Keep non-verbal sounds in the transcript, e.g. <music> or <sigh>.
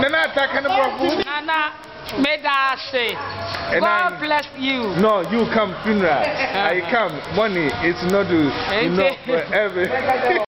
Nana attack and. Nana, may I say, God I- bless you. No, you come funeral. I come. Money, it's not do. You know, Okay. forever. <laughs>